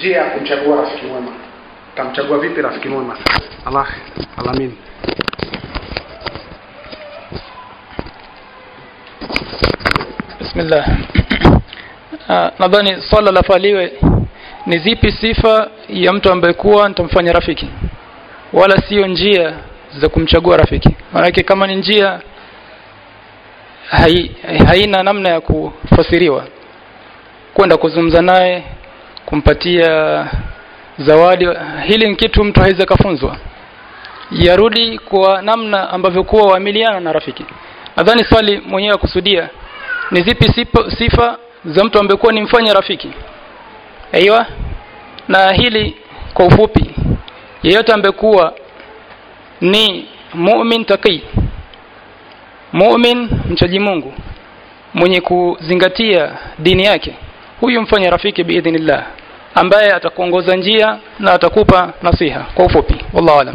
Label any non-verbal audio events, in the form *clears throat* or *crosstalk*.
njia ya kumchagua rafiki mwema. Tamchagua vipi rafiki mwema? Allah alamin bismillah. *clears throat* Ah, nadhani swala la faliwe ni zipi sifa ya mtu ambaye kuwa nitamfanya rafiki? Wala sio njia za kumchagua rafiki. Maanake kama ni njia hai, haina namna ya kufasiriwa. Kwenda kuzungumza naye kumpatia zawadi. Hili ni kitu mtu haweza akafunzwa. Yarudi kwa namna ambavyo kuwa waamiliana na rafiki. Nadhani swali mwenyewe kusudia ni zipi sifa, za mtu ambaye kuwa ni mfanya rafiki? Aiwa? Na hili kwa ufupi yeyote ambaye kuwa ni mu'min taqi mu'min mchaji Mungu mwenye kuzingatia dini yake huyu mfanya rafiki biidhnillah ambaye atakuongoza njia na atakupa nasiha. Kwa ufupi wallahu alam